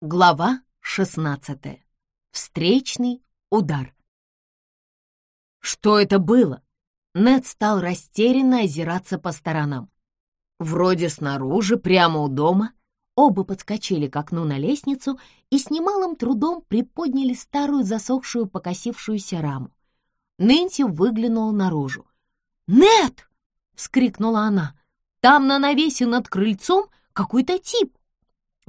Глава 16. Встречный удар. Что это было? Нед стал растерянно озираться по сторонам. Вроде снаружи, прямо у дома. Оба подскочили к окну на лестницу и с немалым трудом приподняли старую засохшую покосившуюся раму. Нэнси выглянула наружу. «Нед!» — вскрикнула она. «Там на навесе над крыльцом какой-то тип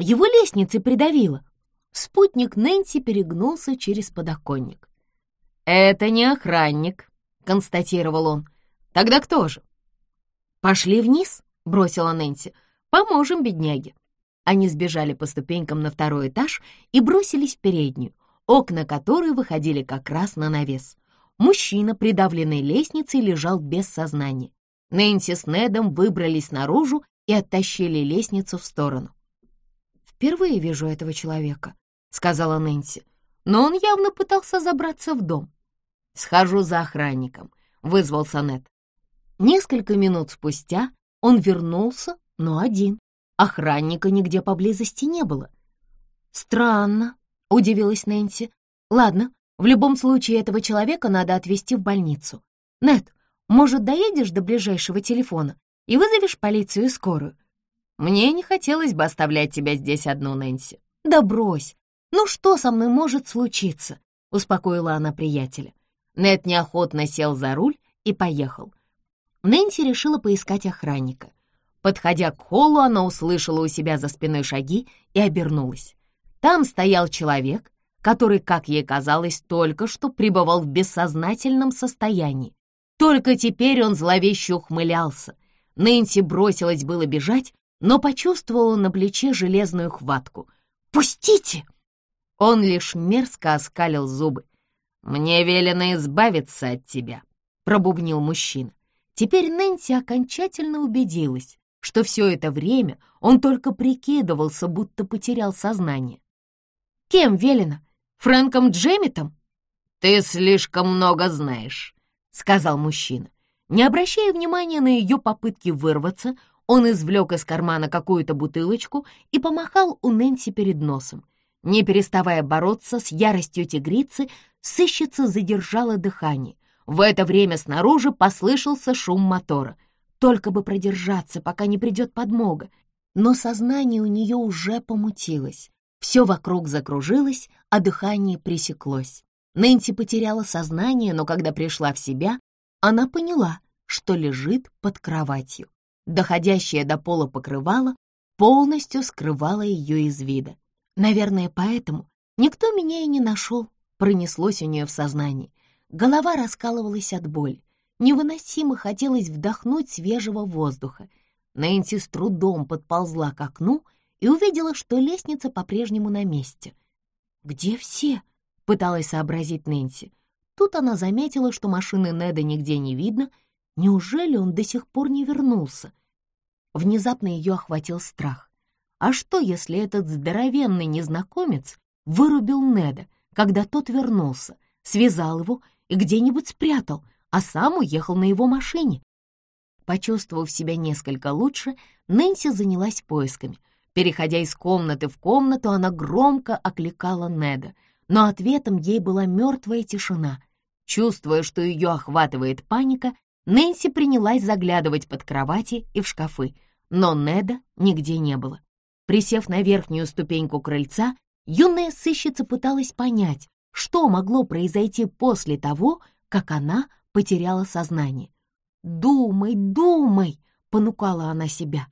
его лестницей придавило. Спутник Нэнси перегнулся через подоконник. «Это не охранник», — констатировал он. «Тогда кто же?» «Пошли вниз», — бросила Нэнси. «Поможем бедняге». Они сбежали по ступенькам на второй этаж и бросились в переднюю, окна которой выходили как раз на навес. Мужчина, придавленный лестницей, лежал без сознания. Нэнси с Недом выбрались наружу и оттащили лестницу в сторону впервые вижу этого человека», — сказала Нэнси. «Но он явно пытался забраться в дом». «Схожу за охранником», — вызвался Нед. Несколько минут спустя он вернулся, но один. Охранника нигде поблизости не было. «Странно», — удивилась Нэнси. «Ладно, в любом случае этого человека надо отвезти в больницу. Нед, может, доедешь до ближайшего телефона и вызовешь полицию и скорую? Мне не хотелось бы оставлять тебя здесь одну, Нэнси. Да брось! Ну что со мной может случиться? Успокоила она приятеля. Нед неохотно сел за руль и поехал. Нэнси решила поискать охранника. Подходя к холлу, она услышала у себя за спиной шаги и обернулась. Там стоял человек, который, как ей казалось, только что пребывал в бессознательном состоянии. Только теперь он зловеще ухмылялся. Нэнси бросилась было бежать, но почувствовала на плече железную хватку. «Пустите!» Он лишь мерзко оскалил зубы. «Мне велено избавиться от тебя», — пробубнил мужчина. Теперь Нэнси окончательно убедилась, что все это время он только прикидывался, будто потерял сознание. «Кем велено? Фрэнком Джемметом?» «Ты слишком много знаешь», — сказал мужчина. Не обращая внимания на ее попытки вырваться, он извлек из кармана какую-то бутылочку и помахал у Нэнси перед носом. Не переставая бороться с яростью тигрицы, сыщица задержала дыхание. В это время снаружи послышался шум мотора. Только бы продержаться, пока не придет подмога. Но сознание у нее уже помутилось. Все вокруг закружилось, а дыхание пресеклось. Нэнси потеряла сознание, но когда пришла в себя, она поняла, что лежит под кроватью доходящее до пола покрывало, полностью скрывало ее из вида. Наверное, поэтому никто меня и не нашел, пронеслось у нее в сознании. Голова раскалывалась от боли. Невыносимо хотелось вдохнуть свежего воздуха. Нэнси с трудом подползла к окну и увидела, что лестница по-прежнему на месте. «Где все?» — пыталась сообразить Нэнси. Тут она заметила, что машины Неда нигде не видно. Неужели он до сих пор не вернулся? Внезапно ее охватил страх. А что, если этот здоровенный незнакомец вырубил Неда, когда тот вернулся, связал его и где-нибудь спрятал, а сам уехал на его машине? Почувствовав себя несколько лучше, Нэнси занялась поисками. Переходя из комнаты в комнату, она громко окликала Неда, но ответом ей была мертвая тишина. Чувствуя, что ее охватывает паника, Нэнси принялась заглядывать под кровати и в шкафы, но Неда нигде не было. Присев на верхнюю ступеньку крыльца, юная сыщица пыталась понять, что могло произойти после того, как она потеряла сознание. «Думай, думай!» — понукала она себя.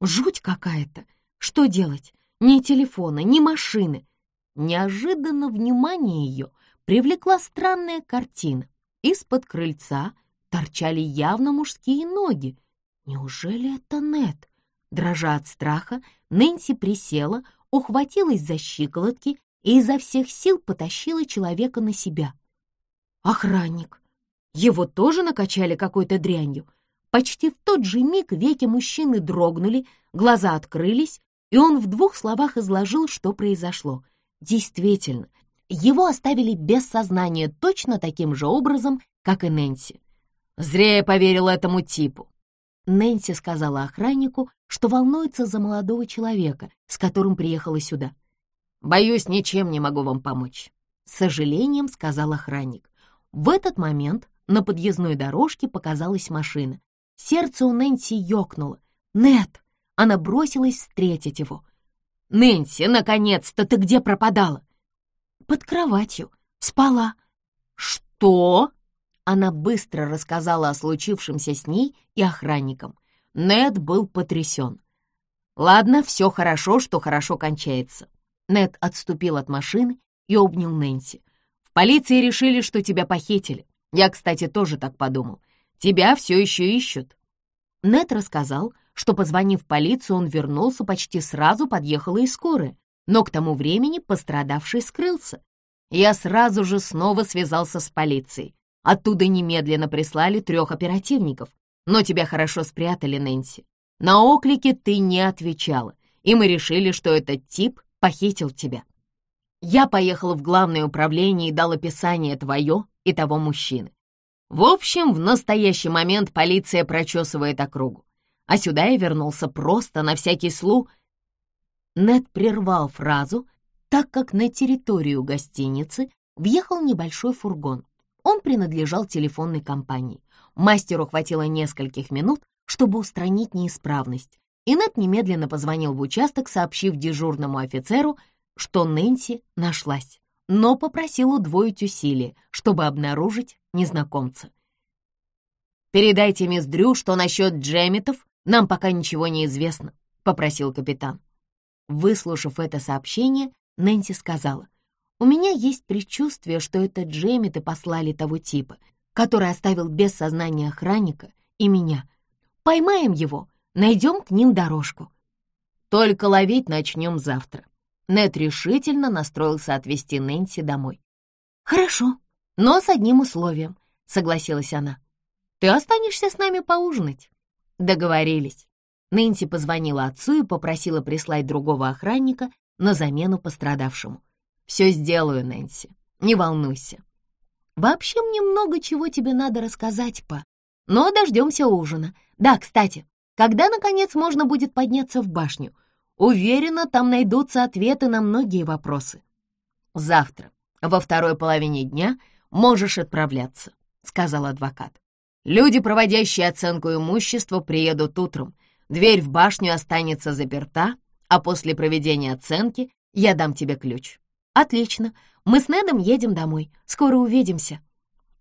«Жуть какая-то! Что делать? Ни телефона, ни машины!» Неожиданно внимание ее привлекла странная картина. Из-под крыльца — торчали явно мужские ноги. Неужели это Нет? Дрожа от страха, Нэнси присела, ухватилась за щиколотки и изо всех сил потащила человека на себя. Охранник. Его тоже накачали какой-то дрянью. Почти в тот же миг веки мужчины дрогнули, глаза открылись, и он в двух словах изложил, что произошло. Действительно, его оставили без сознания точно таким же образом, как и Нэнси. Зря я поверил этому типу. Нэнси сказала охраннику, что волнуется за молодого человека, с которым приехала сюда. «Боюсь, ничем не могу вам помочь», — с сожалением сказал охранник. В этот момент на подъездной дорожке показалась машина. Сердце у Нэнси ёкнуло. «Нет!» Она бросилась встретить его. «Нэнси, наконец-то ты где пропадала?» «Под кроватью. Спала». «Что?» Она быстро рассказала о случившемся с ней и охранникам. Нед был потрясен. «Ладно, все хорошо, что хорошо кончается». Нед отступил от машины и обнял Нэнси. «В полиции решили, что тебя похитили. Я, кстати, тоже так подумал. Тебя все еще ищут». Нед рассказал, что, позвонив в полицию, он вернулся, почти сразу подъехала и скорая, но к тому времени пострадавший скрылся. Я сразу же снова связался с полицией. Оттуда немедленно прислали трех оперативников. Но тебя хорошо спрятали, Нэнси. На оклики ты не отвечала, и мы решили, что этот тип похитил тебя. Я поехала в главное управление и дал описание твое и того мужчины. В общем, в настоящий момент полиция прочесывает округу. А сюда я вернулся просто на всякий слу. Нед прервал фразу, так как на территорию гостиницы въехал небольшой фургон. Он принадлежал телефонной компании. Мастеру хватило нескольких минут, чтобы устранить неисправность. И Нет немедленно позвонил в участок, сообщив дежурному офицеру, что Нэнси нашлась, но попросил удвоить усилия, чтобы обнаружить незнакомца. «Передайте мисс Дрю, что насчет Джемитов нам пока ничего не известно», — попросил капитан. Выслушав это сообщение, Нэнси сказала, «У меня есть предчувствие, что это Джемиты послали того типа, который оставил без сознания охранника и меня. Поймаем его, найдем к ним дорожку. Только ловить начнем завтра. Нет решительно настроился отвезти Нэнси домой. «Хорошо, но с одним условием», — согласилась она. «Ты останешься с нами поужинать?» Договорились. Нэнси позвонила отцу и попросила прислать другого охранника на замену пострадавшему. «Все сделаю, Нэнси, не волнуйся». «Вообще мне много чего тебе надо рассказать, па. Но дождемся ужина. Да, кстати, когда, наконец, можно будет подняться в башню? Уверена, там найдутся ответы на многие вопросы. Завтра, во второй половине дня, можешь отправляться, сказал адвокат. Люди, проводящие оценку имущества, приедут утром. Дверь в башню останется заперта, а после проведения оценки я дам тебе ключ. Отлично, мы с Недом едем домой. Скоро увидимся.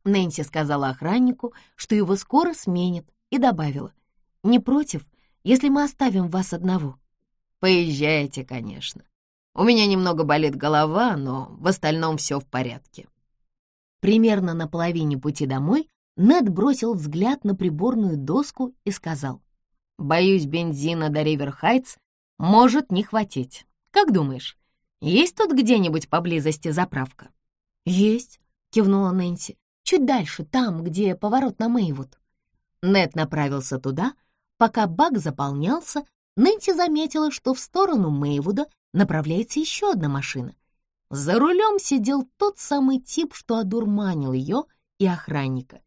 Нэнси сказала охраннику, что его скоро сменят, и добавила. «Не против, если мы оставим вас одного?» «Поезжайте, конечно. У меня немного болит голова, но в остальном все в порядке». Примерно на половине пути домой Нед бросил взгляд на приборную доску и сказал. «Боюсь, бензина до Риверхайтс может не хватить. Как думаешь, есть тут где-нибудь поблизости заправка?» «Есть», — кивнула Нэнси. Чуть дальше, там, где поворот на Мэйвуд. Нет направился туда. Пока бак заполнялся, Нэнси заметила, что в сторону Мэйвуда направляется еще одна машина. За рулем сидел тот самый тип, что одурманил ее и охранника.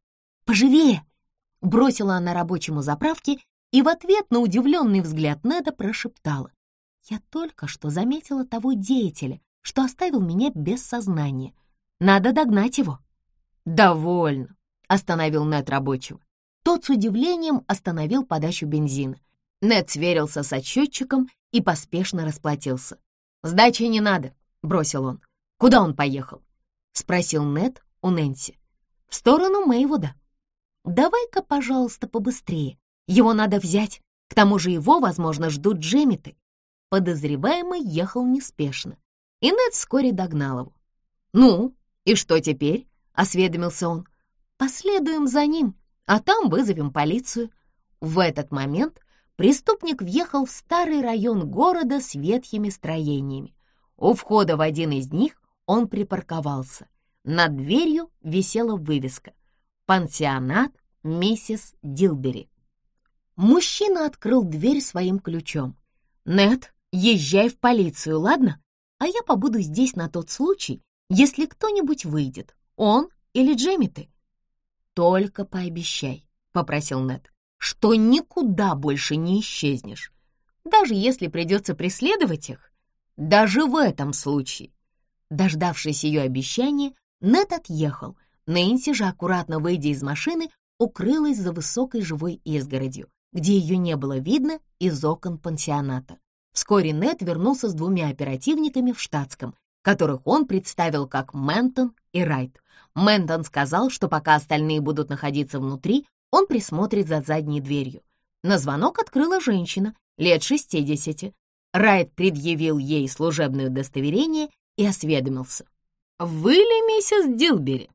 «Поживее!» — бросила она рабочему заправки и в ответ на удивленный взгляд Неда прошептала. «Я только что заметила того деятеля, что оставил меня без сознания. Надо догнать его». «Довольно», — остановил Нет рабочего. Тот с удивлением остановил подачу бензина. Нет сверился с отсчетчиком и поспешно расплатился. «Сдачи не надо», — бросил он. «Куда он поехал?» — спросил Нет у Нэнси. «В сторону Мэйвуда». «Давай-ка, пожалуйста, побыстрее. Его надо взять. К тому же его, возможно, ждут Джемиты». Подозреваемый ехал неспешно, и Нет вскоре догнал его. «Ну, и что теперь?» — осведомился он. «Последуем за ним, а там вызовем полицию». В этот момент преступник въехал в старый район города с ветхими строениями. У входа в один из них он припарковался. Над дверью висела вывеска «Пансионат миссис Дилбери». Мужчина открыл дверь своим ключом. «Нет, езжай в полицию, ладно? А я побуду здесь на тот случай, если кто-нибудь выйдет. Он или Джемми «Только пообещай», — попросил Нед, «что никуда больше не исчезнешь. Даже если придется преследовать их, Даже в этом случае. Дождавшись ее обещания, Нет отъехал. Нэнси же, аккуратно выйдя из машины, укрылась за высокой живой изгородью, где ее не было видно из окон пансионата. Вскоре Нет вернулся с двумя оперативниками в штатском, которых он представил как Ментон и Райт. Ментон сказал, что пока остальные будут находиться внутри, он присмотрит за задней дверью. На звонок открыла женщина, лет шестидесяти. Райт предъявил ей служебное удостоверение и осведомился. «Вы ли миссис Дилбери?»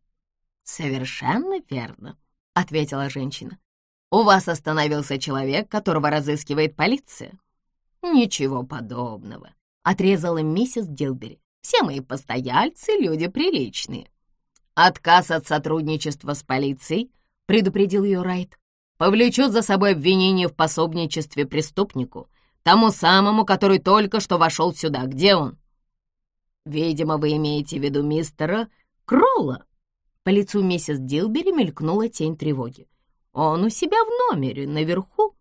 «Совершенно верно», — ответила женщина. «У вас остановился человек, которого разыскивает полиция?» «Ничего подобного», — отрезала миссис Дилбери. «Все мои постояльцы — люди приличные». «Отказ от сотрудничества с полицией», — предупредил ее Райт, «повлечет за собой обвинение в пособничестве преступнику, тому самому, который только что вошел сюда. Где он?» «Видимо, вы имеете в виду мистера Кролла». По лицу миссис Дилбери мелькнула тень тревоги. «Он у себя в номере, наверху».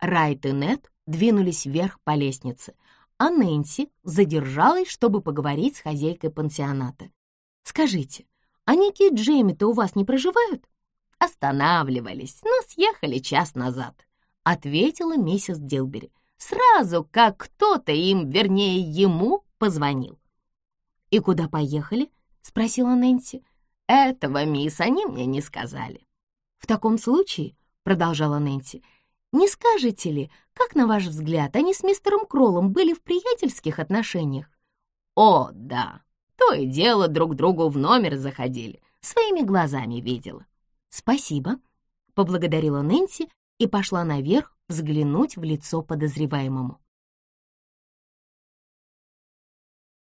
Райт и Нет двинулись вверх по лестнице, а Нэнси задержалась, чтобы поговорить с хозяйкой пансионата. «Скажите, а Ники и Джейми-то у вас не проживают?» «Останавливались, но съехали час назад», — ответила миссис Дилбери, сразу как кто-то им, вернее, ему позвонил. «И куда поехали?» — спросила Нэнси. «Этого, мисс, они мне не сказали». «В таком случае», — продолжала Нэнси, «не скажете ли, как, на ваш взгляд, они с мистером Кроллом были в приятельских отношениях?» «О, да, то и дело друг другу в номер заходили, своими глазами видела». «Спасибо», — поблагодарила Нэнси и пошла наверх взглянуть в лицо подозреваемому.